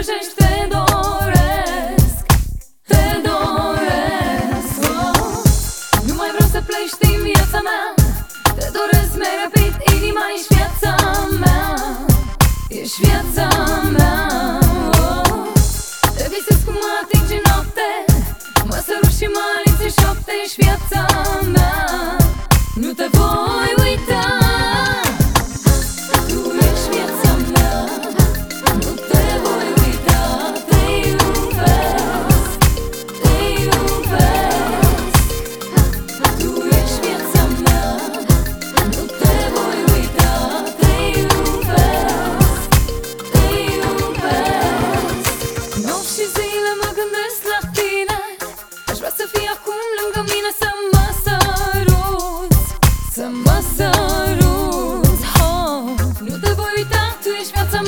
Îngrijești, te doresc Te doresc oh. Nu mai vreau să pleci din viața mea Te doresc mereu rapid Inima, ești viața mea Ești viața mea. Oh. Te visez cum mă atingi noapte Mă sărut și mă alinți în șopte Ești viața mea Nu te voi și zile mă gândesc la tine Aș vrea să fii acum lângă mine Să mă săruți Să mă săruți oh. Nu te voi uita, tu ești viața